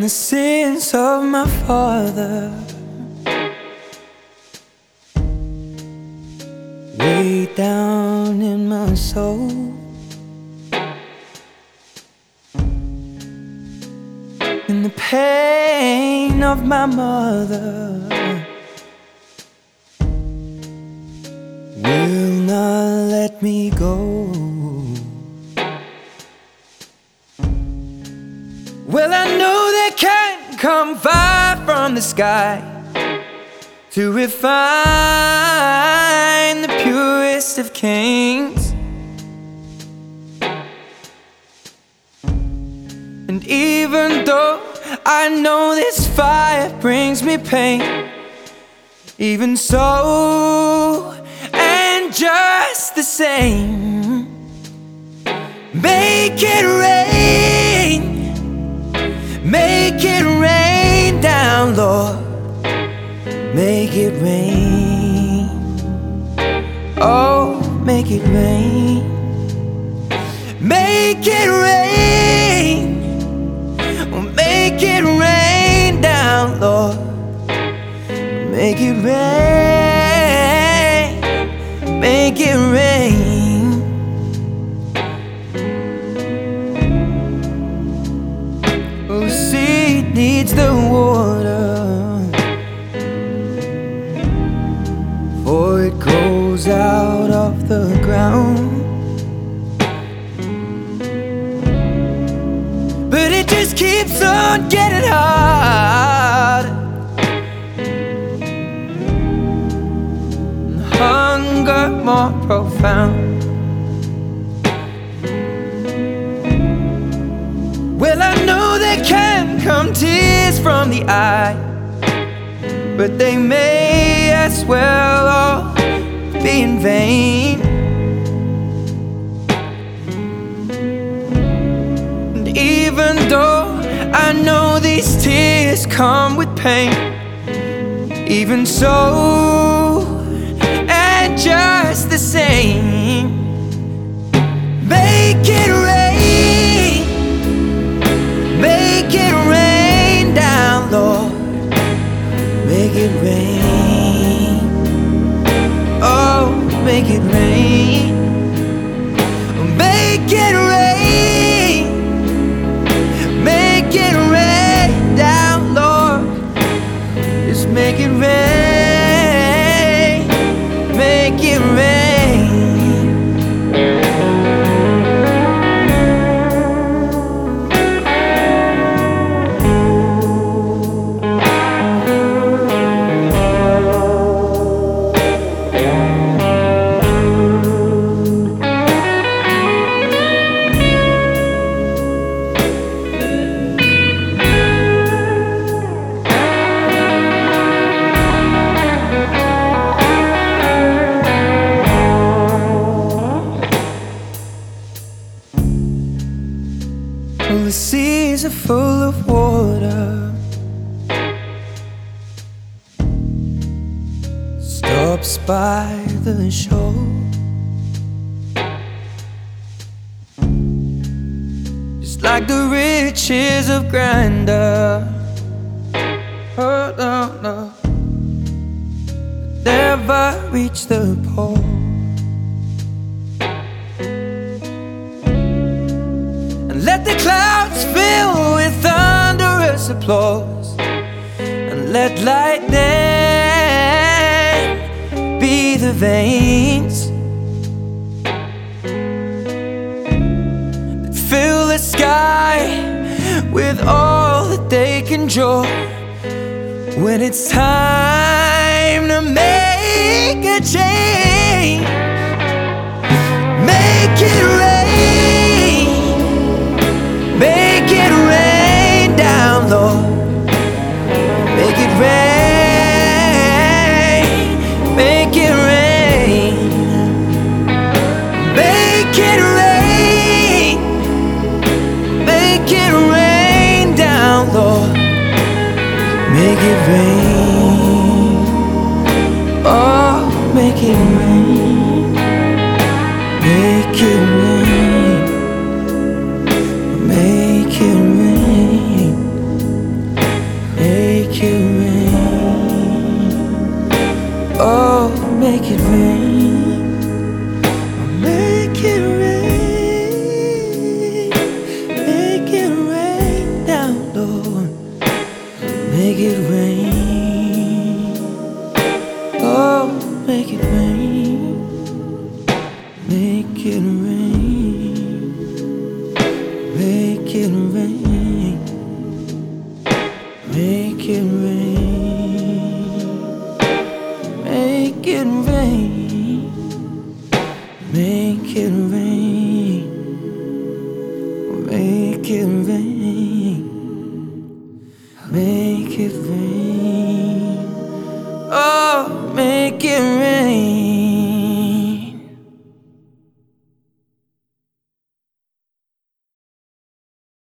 the sins of my father way down in my soul. And the pain of my mother will not let me go. Well, I know come far from the sky to refine the purest of kings. And even though I know this fire brings me pain, even so, and just the same, make it rain. Oh, make it rain. Make it rain. Make it rain down, Lord. Make it rain. Make it rain. Oh, seed needs the getting hard. And hunger more profound. Well, I know there can come tears from the eye, but they may as well all be in vain. I know these tears come with pain, even so, and just the same, make it rain. Make it rain down, Lord. Make it rain. Oh, make it rain. Make it rain. Well, the seas are full of water. Stops by the shore. Just like the riches of grandeur. Oh, no, no. Never reach the pole. Applause. And let lightning be the veins that fill the sky with all that they can draw. When it's time to make a change, make it Make it rain down, Lord. Make it rain. Oh, make it rain. Make it rain. make it rain, make it rain, make it rain, make it rain, make it rain, make it rain, make it rain, make it rain. Oh it rain.